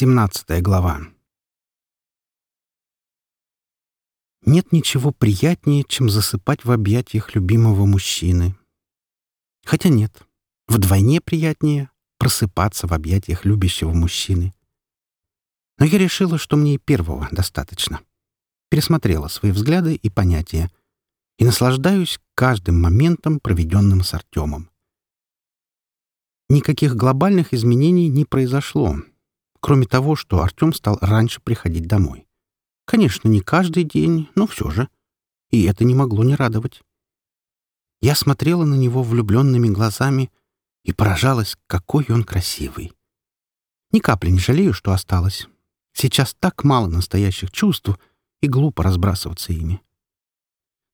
17 глава. Нет ничего приятнее, чем засыпать в объятиях любимого мужчины. Хотя нет, вдвойне приятнее просыпаться в объятиях любящего мужчины. Но я решила, что мне и первого достаточно. Пересмотрела свои взгляды и понятия и наслаждаюсь каждым моментом, проведенным с Артемом. Никаких глобальных изменений не произошло, кроме того, что Артем стал раньше приходить домой. Конечно, не каждый день, но все же. И это не могло не радовать. Я смотрела на него влюбленными глазами и поражалась, какой он красивый. Ни капли не жалею, что осталось. Сейчас так мало настоящих чувств, и глупо разбрасываться ими.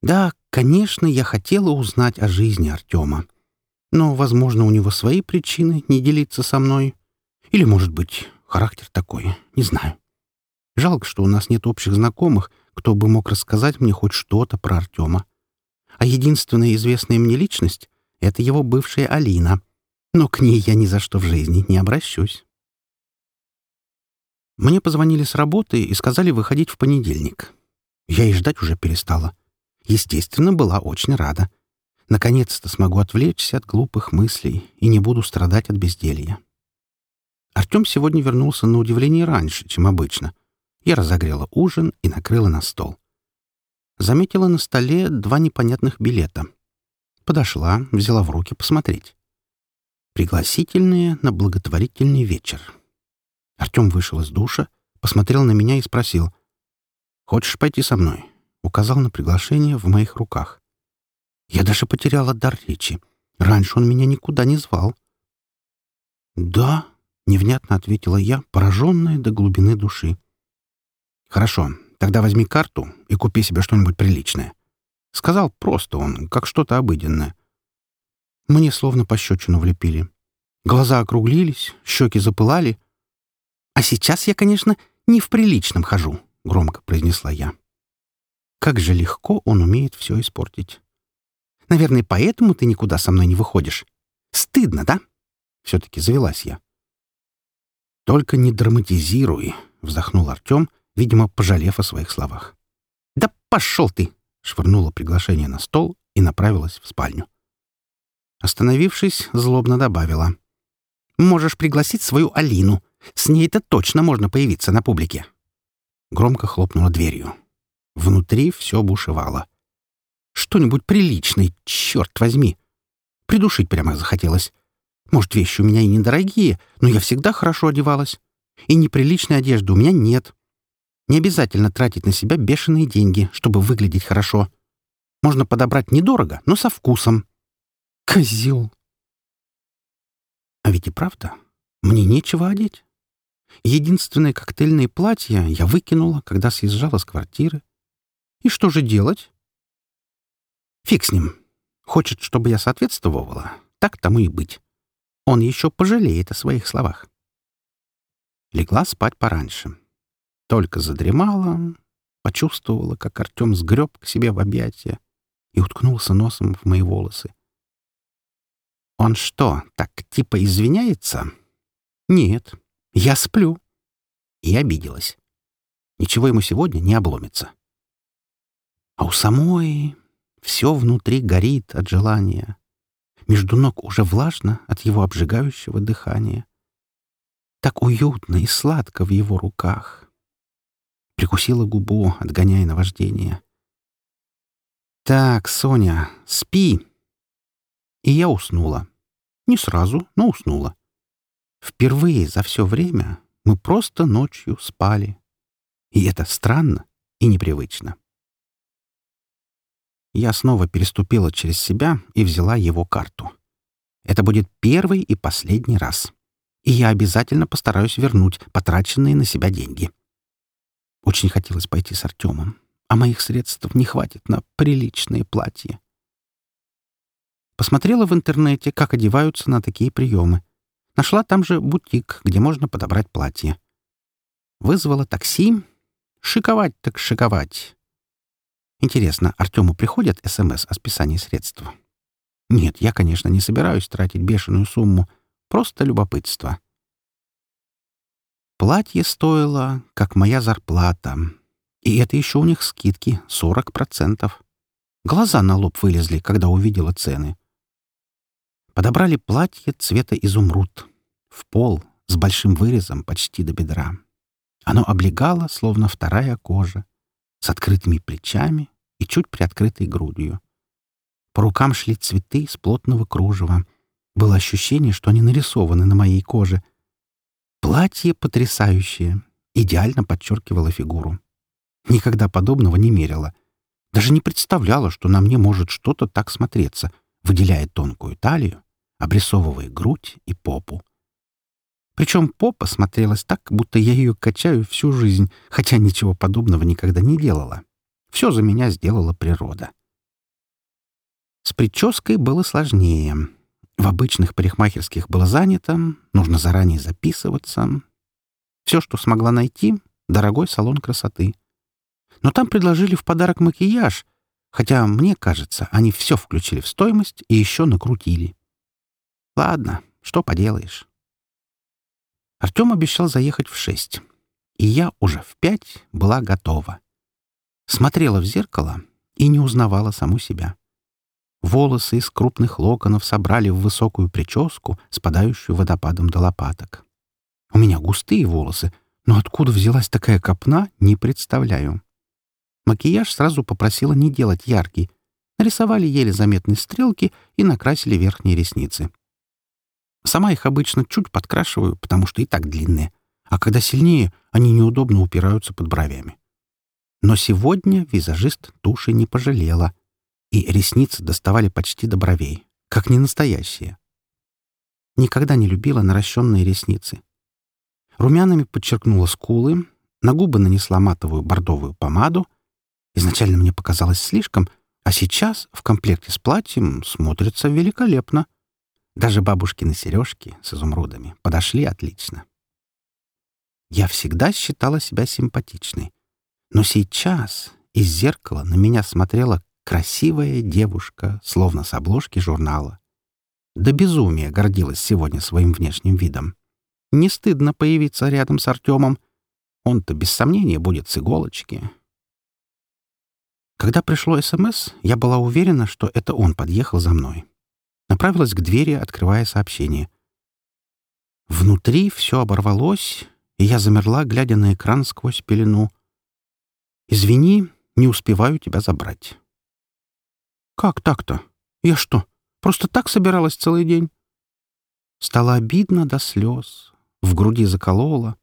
Да, конечно, я хотела узнать о жизни Артема. Но, возможно, у него свои причины не делиться со мной. Или, может быть, Характер такой, не знаю. Жалко, что у нас нет общих знакомых, кто бы мог рассказать мне хоть что-то про Артема. А единственная известная мне личность — это его бывшая Алина. Но к ней я ни за что в жизни не обращусь. Мне позвонили с работы и сказали выходить в понедельник. Я и ждать уже перестала. Естественно, была очень рада. Наконец-то смогу отвлечься от глупых мыслей и не буду страдать от безделья. Артем сегодня вернулся на удивление раньше, чем обычно. Я разогрела ужин и накрыла на стол. Заметила на столе два непонятных билета. Подошла, взяла в руки посмотреть. Пригласительные на благотворительный вечер. Артем вышел из душа, посмотрел на меня и спросил. «Хочешь пойти со мной?» Указал на приглашение в моих руках. Я даже потеряла дар речи. Раньше он меня никуда не звал. «Да», — невнятно ответила я, пораженная до глубины души. «Хорошо, тогда возьми карту и купи себе что-нибудь приличное». Сказал просто он, как что-то обыденное. Мне словно пощечину влепили. Глаза округлились, щеки запылали. «А сейчас я, конечно, не в приличном хожу», — громко произнесла я. Как же легко он умеет все испортить. Наверное, поэтому ты никуда со мной не выходишь. Стыдно, да? Все-таки завелась я. «Только не драматизируй», — вздохнул Артем, видимо, пожалев о своих словах. «Да пошел ты!» — швырнула приглашение на стол и направилась в спальню. Остановившись, злобно добавила. «Можешь пригласить свою Алину. С ней-то точно можно появиться на публике». Громко хлопнула дверью. Внутри все бушевало. «Что-нибудь приличное, черт возьми!» Придушить прямо захотелось. Может, вещи у меня и недорогие, но я всегда хорошо одевалась. И неприличной одежды у меня нет. Не обязательно тратить на себя бешеные деньги, чтобы выглядеть хорошо. Можно подобрать недорого, но со вкусом. Козел. А ведь и правда, мне нечего одеть. Единственное коктейльное платье я выкинула, когда съезжала с квартиры. И что же делать? Фиг с ним. Хочет, чтобы я соответствовала, так тому и быть. Он еще пожалеет о своих словах. Легла спать пораньше. Только задремала, почувствовала, как Артем сгреб к себе в объятия и уткнулся носом в мои волосы. Он что, так типа извиняется? Нет, я сплю. И обиделась. Ничего ему сегодня не обломится. А у самой все внутри горит от желания. Между ног уже влажно от его обжигающего дыхания. Так уютно и сладко в его руках. Прикусила губу, отгоняя наваждение. «Так, Соня, спи!» И я уснула. Не сразу, но уснула. Впервые за все время мы просто ночью спали. И это странно и непривычно. Я снова переступила через себя и взяла его карту. Это будет первый и последний раз. И я обязательно постараюсь вернуть потраченные на себя деньги. Очень хотелось пойти с Артемом, а моих средств не хватит на приличные платья. Посмотрела в интернете, как одеваются на такие приемы. Нашла там же бутик, где можно подобрать платье. Вызвала такси. Шиковать так шиковать. Интересно, Артему приходят СМС о списании средств? Нет, я, конечно, не собираюсь тратить бешеную сумму. Просто любопытство. Платье стоило, как моя зарплата. И это еще у них скидки 40%. Глаза на лоб вылезли, когда увидела цены. Подобрали платье цвета изумруд. В пол, с большим вырезом почти до бедра. Оно облегало, словно вторая кожа, с открытыми плечами и чуть приоткрытой грудью. По рукам шли цветы из плотного кружева. Было ощущение, что они нарисованы на моей коже. Платье потрясающее, идеально подчеркивало фигуру. Никогда подобного не мерила. Даже не представляла, что на мне может что-то так смотреться, выделяя тонкую талию, обрисовывая грудь и попу. Причем попа смотрелась так, будто я ее качаю всю жизнь, хотя ничего подобного никогда не делала. Все за меня сделала природа. С прической было сложнее. В обычных парикмахерских было занято, нужно заранее записываться. Все, что смогла найти — дорогой салон красоты. Но там предложили в подарок макияж, хотя, мне кажется, они все включили в стоимость и еще накрутили. Ладно, что поделаешь. Артем обещал заехать в шесть, и я уже в пять была готова. Смотрела в зеркало и не узнавала саму себя. Волосы из крупных локонов собрали в высокую прическу, спадающую водопадом до лопаток. У меня густые волосы, но откуда взялась такая копна, не представляю. Макияж сразу попросила не делать яркий. Нарисовали еле заметные стрелки и накрасили верхние ресницы. Сама их обычно чуть подкрашиваю, потому что и так длинные. А когда сильнее, они неудобно упираются под бровями. Но сегодня визажист туши не пожалела — и ресницы доставали почти до бровей, как не настоящие. Никогда не любила наращенные ресницы. Румянами подчеркнула скулы, на губы нанесла матовую бордовую помаду. Изначально мне показалось слишком, а сейчас в комплекте с платьем смотрится великолепно. Даже бабушкины сережки с изумрудами подошли отлично. Я всегда считала себя симпатичной. Но сейчас из зеркала на меня смотрела Красивая девушка, словно с обложки журнала. До безумия гордилась сегодня своим внешним видом. Не стыдно появиться рядом с Артемом. Он-то без сомнения будет с иголочки. Когда пришло СМС, я была уверена, что это он подъехал за мной. Направилась к двери, открывая сообщение. Внутри все оборвалось, и я замерла, глядя на экран сквозь пелену. «Извини, не успеваю тебя забрать». «Как так-то? Я что, просто так собиралась целый день?» Стало обидно до слез, в груди заколола.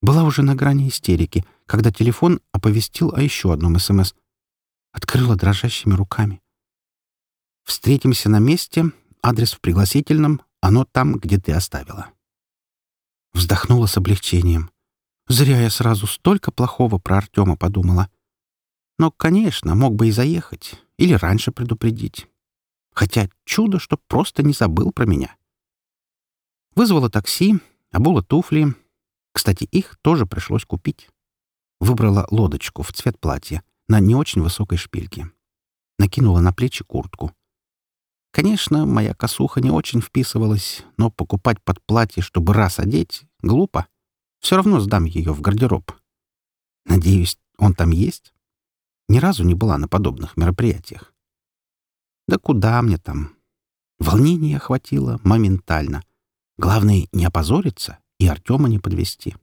Была уже на грани истерики, когда телефон оповестил о еще одном СМС. Открыла дрожащими руками. «Встретимся на месте, адрес в пригласительном, оно там, где ты оставила». Вздохнула с облегчением. Зря я сразу столько плохого про Артема подумала. Но, конечно, мог бы и заехать. Или раньше предупредить. Хотя чудо, что просто не забыл про меня. Вызвала такси, обула туфли. Кстати, их тоже пришлось купить. Выбрала лодочку в цвет платья на не очень высокой шпильке. Накинула на плечи куртку. Конечно, моя косуха не очень вписывалась, но покупать под платье, чтобы раз одеть, глупо. Все равно сдам ее в гардероб. Надеюсь, он там есть? Ни разу не была на подобных мероприятиях. Да куда мне там? Волнение охватило моментально. Главное — не опозориться и Артема не подвести.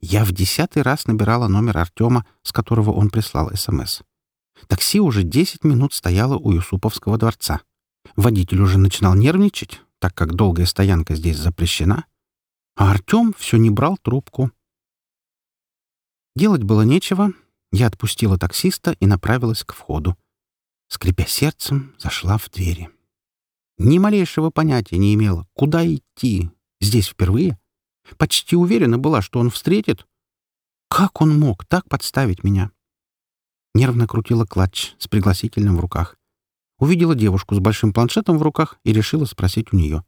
Я в десятый раз набирала номер Артема, с которого он прислал СМС. Такси уже десять минут стояло у Юсуповского дворца. Водитель уже начинал нервничать, так как долгая стоянка здесь запрещена. А Артем все не брал трубку. Делать было нечего, я отпустила таксиста и направилась к входу. Скрипя сердцем, зашла в двери. Ни малейшего понятия не имела, куда идти. Здесь впервые. Почти уверена была, что он встретит. Как он мог так подставить меня? Нервно крутила клатч с пригласительным в руках. Увидела девушку с большим планшетом в руках и решила спросить у нее.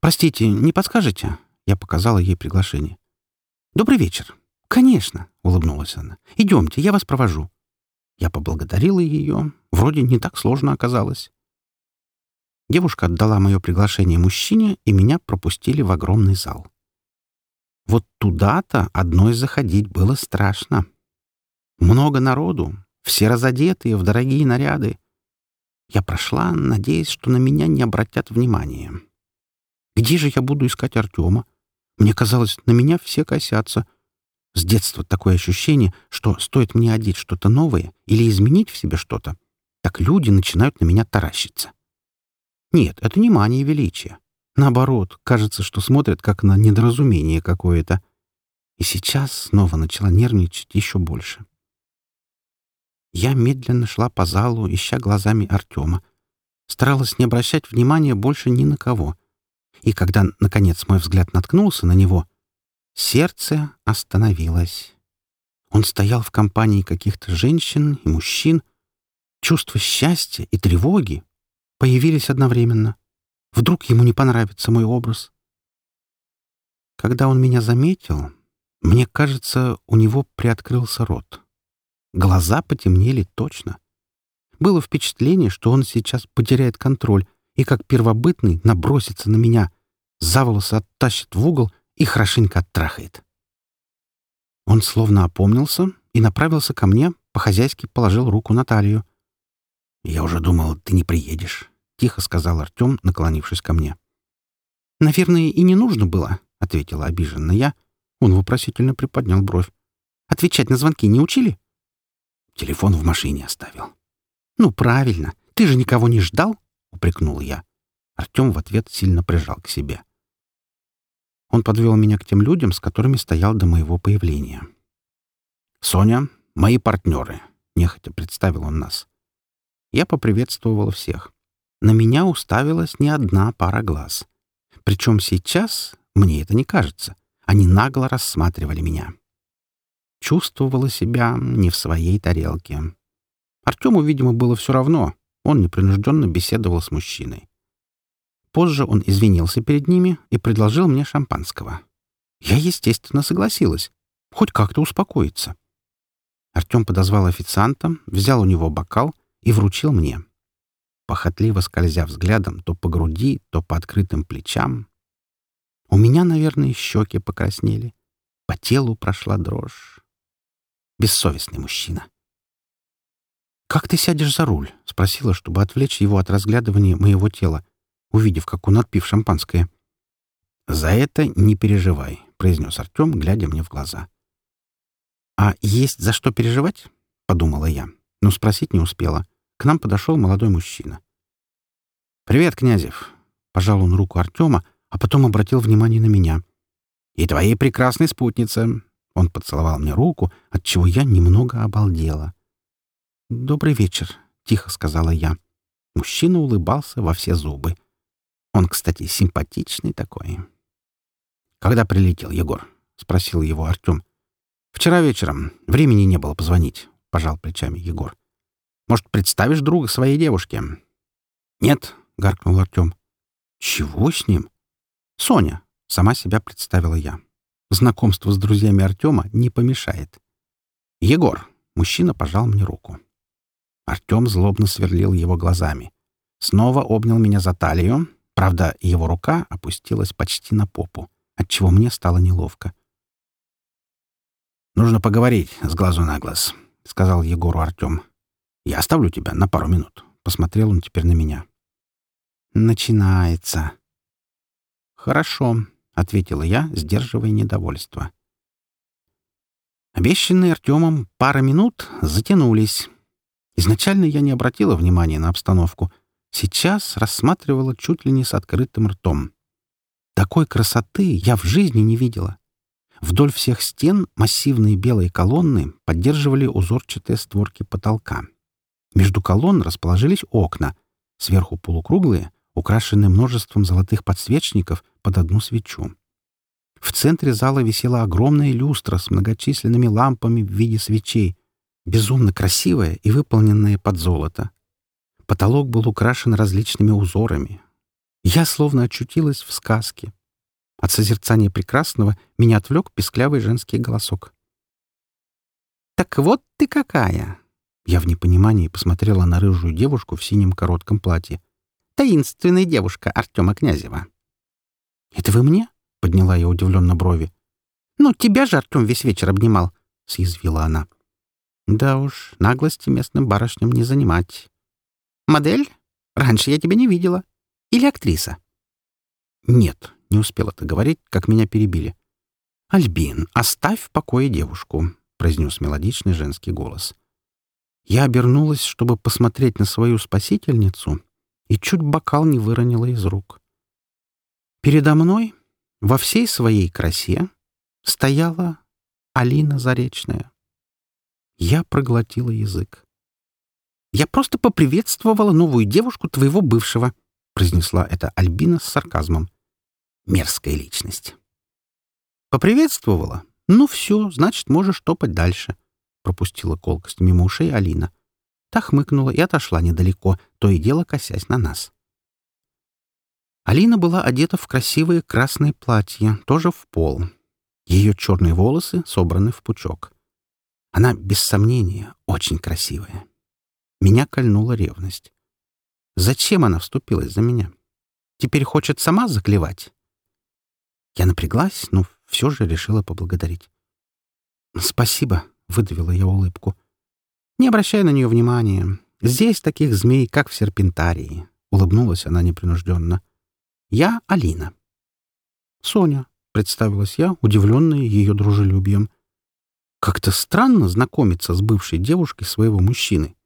«Простите, не подскажете?» Я показала ей приглашение. «Добрый вечер. «Конечно», — улыбнулась она. «Идемте, я вас провожу». Я поблагодарила ее. Вроде не так сложно оказалось. Девушка отдала мое приглашение мужчине, и меня пропустили в огромный зал. Вот туда-то одной заходить было страшно. Много народу, все разодетые в дорогие наряды. Я прошла, надеясь, что на меня не обратят внимания. Где же я буду искать Артема? Мне казалось, на меня все косятся. С детства такое ощущение, что стоит мне одеть что-то новое или изменить в себе что-то, так люди начинают на меня таращиться. Нет, это не мания величия. Наоборот, кажется, что смотрят как на недоразумение какое-то. И сейчас снова начала нервничать еще больше. Я медленно шла по залу, ища глазами Артема. Старалась не обращать внимания больше ни на кого. И когда, наконец, мой взгляд наткнулся на него, сердце остановилось. Он стоял в компании каких-то женщин и мужчин. Чувство счастья и тревоги появились одновременно. Вдруг ему не понравится мой образ. Когда он меня заметил, мне кажется, у него приоткрылся рот. Глаза потемнели точно. Было впечатление, что он сейчас потеряет контроль и, как первобытный, набросится на меня, за волосы оттащит в угол и хорошенько оттрахает. Он словно опомнился и направился ко мне, по-хозяйски положил руку на талию. «Я уже думал, ты не приедешь», — тихо сказал Артем, наклонившись ко мне. «Наверное, и не нужно было», — ответила обиженно я. Он вопросительно приподнял бровь. «Отвечать на звонки не учили?» Телефон в машине оставил. «Ну, правильно. Ты же никого не ждал?» — упрекнул я. Артем в ответ сильно прижал к себе. Он подвел меня к тем людям, с которыми стоял до моего появления. «Соня, мои партнеры», — нехотя представил он нас. Я поприветствовал всех. На меня уставилась не одна пара глаз. Причем сейчас, мне это не кажется, они нагло рассматривали меня чувствовала себя не в своей тарелке. Артему, видимо, было все равно. Он непринужденно беседовал с мужчиной. Позже он извинился перед ними и предложил мне шампанского. Я, естественно, согласилась. Хоть как-то успокоиться. Артем подозвал официанта, взял у него бокал и вручил мне. Похотливо скользя взглядом то по груди, то по открытым плечам. У меня, наверное, щеки покраснели. По телу прошла дрожь. Бессовестный мужчина. «Как ты сядешь за руль?» — спросила, чтобы отвлечь его от разглядывания моего тела, увидев, как он отпив шампанское. «За это не переживай», — произнес Артем, глядя мне в глаза. «А есть за что переживать?» — подумала я, но спросить не успела. К нам подошел молодой мужчина. «Привет, Князев!» — пожал он руку Артема, а потом обратил внимание на меня. «И твоей прекрасной спутнице. Он поцеловал мне руку, от чего я немного обалдела. «Добрый вечер», — тихо сказала я. Мужчина улыбался во все зубы. Он, кстати, симпатичный такой. «Когда прилетел Егор?» — спросил его Артем. «Вчера вечером. Времени не было позвонить», — пожал плечами Егор. «Может, представишь друга своей девушке?» «Нет», — гаркнул Артем. «Чего с ним?» «Соня», — сама себя представила я. Знакомство с друзьями Артема не помешает. «Егор!» — мужчина пожал мне руку. Артем злобно сверлил его глазами. Снова обнял меня за талию. Правда, его рука опустилась почти на попу, отчего мне стало неловко. «Нужно поговорить с глазу на глаз», — сказал Егору Артем. «Я оставлю тебя на пару минут». Посмотрел он теперь на меня. «Начинается». «Хорошо», — ответила я, сдерживая недовольство. Обещанные Артемом пара минут затянулись. Изначально я не обратила внимания на обстановку. Сейчас рассматривала чуть ли не с открытым ртом. Такой красоты я в жизни не видела. Вдоль всех стен массивные белые колонны поддерживали узорчатые створки потолка. Между колонн расположились окна, сверху полукруглые, украшенные множеством золотых подсвечников под одну свечу. В центре зала висела огромная люстра с многочисленными лампами в виде свечей, безумно красивая и выполненная под золото. Потолок был украшен различными узорами. Я словно очутилась в сказке. От созерцания прекрасного меня отвлек песклявый женский голосок. «Так вот ты какая!» Я в непонимании посмотрела на рыжую девушку в синем коротком платье. «Таинственная девушка Артема Князева». «Это вы мне?» — подняла я удивленно брови. «Ну, тебя же Артем весь вечер обнимал», — съязвила она. «Да уж, наглости местным барышням не занимать». «Модель? Раньше я тебя не видела. Или актриса?» «Нет», — не успел это говорить, как меня перебили. «Альбин, оставь в покое девушку», — произнес мелодичный женский голос. Я обернулась, чтобы посмотреть на свою спасительницу, и чуть бокал не выронила из рук. Передо мной, во всей своей красе, стояла Алина Заречная. Я проглотила язык. «Я просто поприветствовала новую девушку твоего бывшего», — произнесла это Альбина с сарказмом. «Мерзкая личность». «Поприветствовала? Ну все, значит, можешь топать дальше», — пропустила колкость мимо ушей Алина. Та хмыкнула и отошла недалеко, то и дело косясь на нас. Алина была одета в красивое красное платье, тоже в пол, ее черные волосы собраны в пучок. Она, без сомнения, очень красивая. Меня кольнула ревность. Зачем она вступилась за меня? Теперь хочет сама заклевать? Я напряглась, но все же решила поблагодарить. «Спасибо», — выдавила я улыбку. «Не обращай на нее внимания. Здесь таких змей, как в серпентарии», — улыбнулась она непринужденно. «Я Алина». «Соня», — представилась я, удивленная ее дружелюбием. «Как-то странно знакомиться с бывшей девушкой своего мужчины.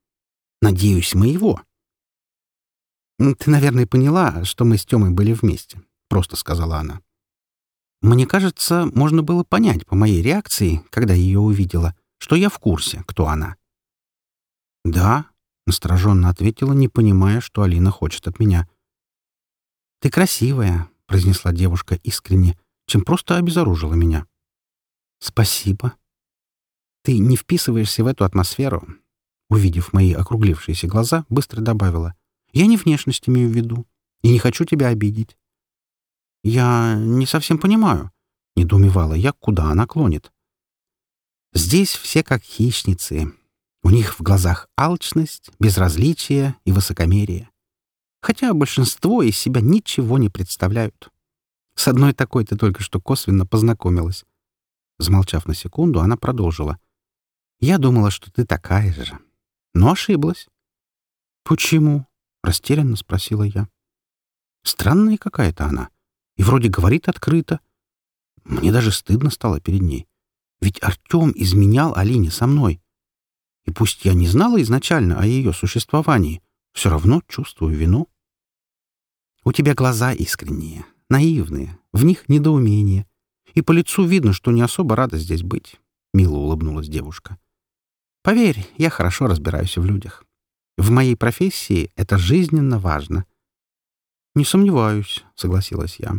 Надеюсь, моего». «Ты, наверное, поняла, что мы с Тёмой были вместе», — просто сказала она. Мне кажется, можно было понять по моей реакции, когда ее увидела, что я в курсе, кто она. «Да», — настороженно ответила, не понимая, что Алина хочет от меня. «Ты красивая», — произнесла девушка искренне, чем просто обезоружила меня. «Спасибо. Ты не вписываешься в эту атмосферу». Увидев мои округлившиеся глаза, быстро добавила. «Я не внешность имею в виду и не хочу тебя обидеть». «Я не совсем понимаю», — недоумевала я, куда она клонит. «Здесь все как хищницы. У них в глазах алчность, безразличие и высокомерие. Хотя большинство из себя ничего не представляют. С одной такой ты только что косвенно познакомилась. Замолчав на секунду, она продолжила. «Я думала, что ты такая же. Но ошиблась». «Почему?» — растерянно спросила я. Странная какая-то она. И вроде говорит открыто. Мне даже стыдно стало перед ней. Ведь Артем изменял Алине со мной. И пусть я не знала изначально о ее существовании, все равно чувствую вину. У тебя глаза искренние, наивные, в них недоумение. И по лицу видно, что не особо рада здесь быть», — мило улыбнулась девушка. «Поверь, я хорошо разбираюсь в людях. В моей профессии это жизненно важно». «Не сомневаюсь», — согласилась я.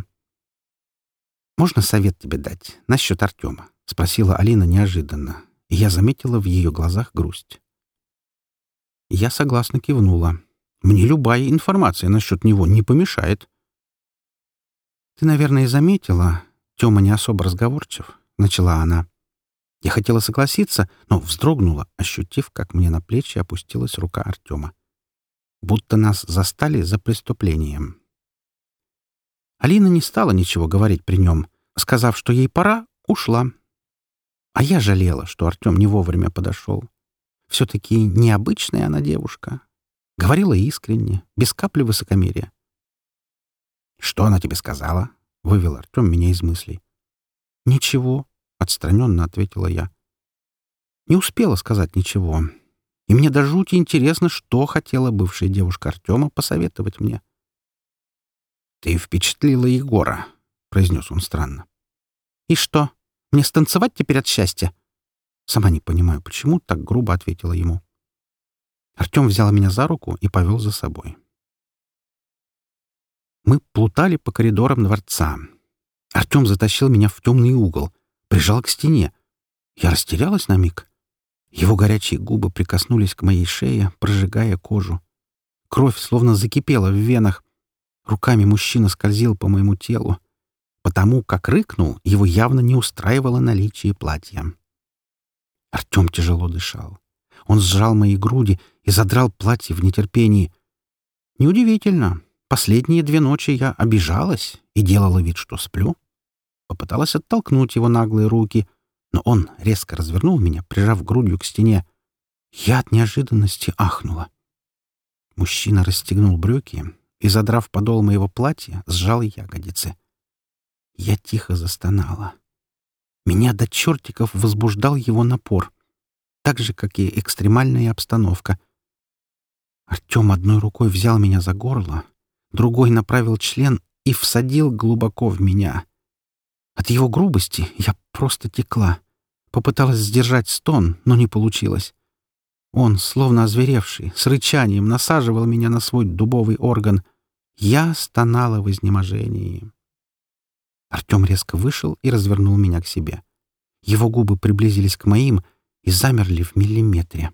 «Можно совет тебе дать насчет Артема?» — спросила Алина неожиданно, и я заметила в ее глазах грусть. Я согласно кивнула. «Мне любая информация насчет него не помешает». «Ты, наверное, заметила, Тёма не особо разговорчив», — начала она. Я хотела согласиться, но вздрогнула, ощутив, как мне на плечи опустилась рука Артема. Будто нас застали за преступлением. Алина не стала ничего говорить при нем. Сказав, что ей пора, ушла. А я жалела, что Артем не вовремя подошел. Все-таки необычная она девушка. Говорила искренне, без капли высокомерия. «Что она тебе сказала?» — вывел Артем меня из мыслей. «Ничего», — отстраненно ответила я. Не успела сказать ничего. И мне до жути интересно, что хотела бывшая девушка Артема посоветовать мне. «Ты впечатлила Егора», — произнес он странно. «И что, мне станцевать теперь от счастья?» Сама не понимаю, почему так грубо ответила ему. Артем взял меня за руку и повел за собой. Мы плутали по коридорам дворца. Артем затащил меня в темный угол, прижал к стене. Я растерялась на миг. Его горячие губы прикоснулись к моей шее, прожигая кожу. Кровь словно закипела в венах. Руками мужчина скользил по моему телу. Потому как рыкнул, его явно не устраивало наличие платья. Артем тяжело дышал. Он сжал мои груди и задрал платье в нетерпении. Неудивительно. Последние две ночи я обижалась и делала вид, что сплю. Попыталась оттолкнуть его наглые руки, но он резко развернул меня, прижав грудью к стене. Я от неожиданности ахнула. Мужчина расстегнул брюки и, задрав подол моего платья, сжал ягодицы. Я тихо застонала. Меня до чертиков возбуждал его напор, так же, как и экстремальная обстановка. Артем одной рукой взял меня за горло, другой направил член и всадил глубоко в меня. От его грубости я просто текла. Попыталась сдержать стон, но не получилось. Он, словно озверевший, с рычанием насаживал меня на свой дубовый орган. Я стонала в изнеможении. Артем резко вышел и развернул меня к себе. Его губы приблизились к моим и замерли в миллиметре.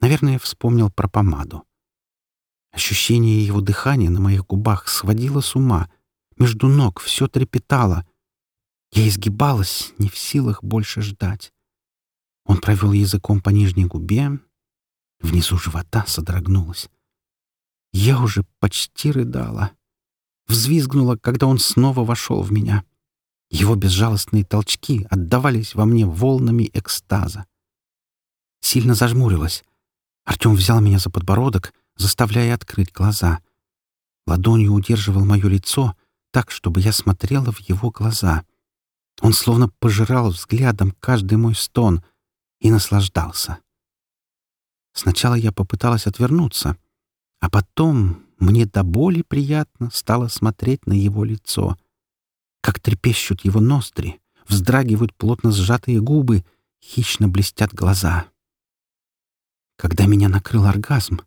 Наверное, вспомнил про помаду. Ощущение его дыхания на моих губах сводило с ума. Между ног все трепетало. Я изгибалась, не в силах больше ждать. Он провел языком по нижней губе. Внизу живота содрогнулась. Я уже почти рыдала. Взвизгнула, когда он снова вошел в меня. Его безжалостные толчки отдавались во мне волнами экстаза. Сильно зажмурилась. Артем взял меня за подбородок, заставляя открыть глаза. Ладонью удерживал мое лицо так, чтобы я смотрела в его глаза. Он словно пожирал взглядом каждый мой стон — и наслаждался. Сначала я попыталась отвернуться, а потом мне до боли приятно стало смотреть на его лицо, как трепещут его ноздри, вздрагивают плотно сжатые губы, хищно блестят глаза. Когда меня накрыл оргазм,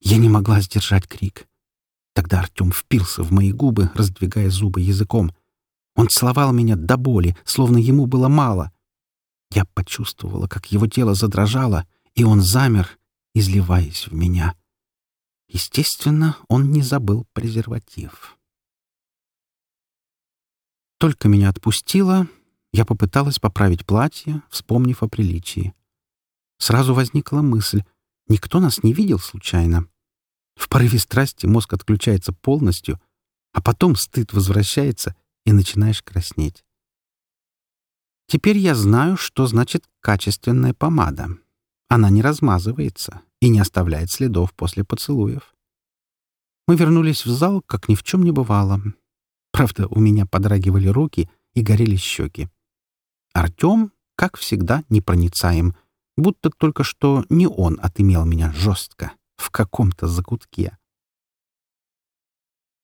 я не могла сдержать крик. Тогда Артем впился в мои губы, раздвигая зубы языком. Он целовал меня до боли, словно ему было мало, я почувствовала, как его тело задрожало, и он замер, изливаясь в меня. Естественно, он не забыл презерватив. Только меня отпустило, я попыталась поправить платье, вспомнив о приличии. Сразу возникла мысль, никто нас не видел случайно. В порыве страсти мозг отключается полностью, а потом стыд возвращается, и начинаешь краснеть. Теперь я знаю, что значит качественная помада. Она не размазывается и не оставляет следов после поцелуев. Мы вернулись в зал, как ни в чем не бывало. Правда, у меня подрагивали руки и горели щеки. Артем, как всегда, непроницаем, будто только что не он отымел меня жестко в каком-то закутке.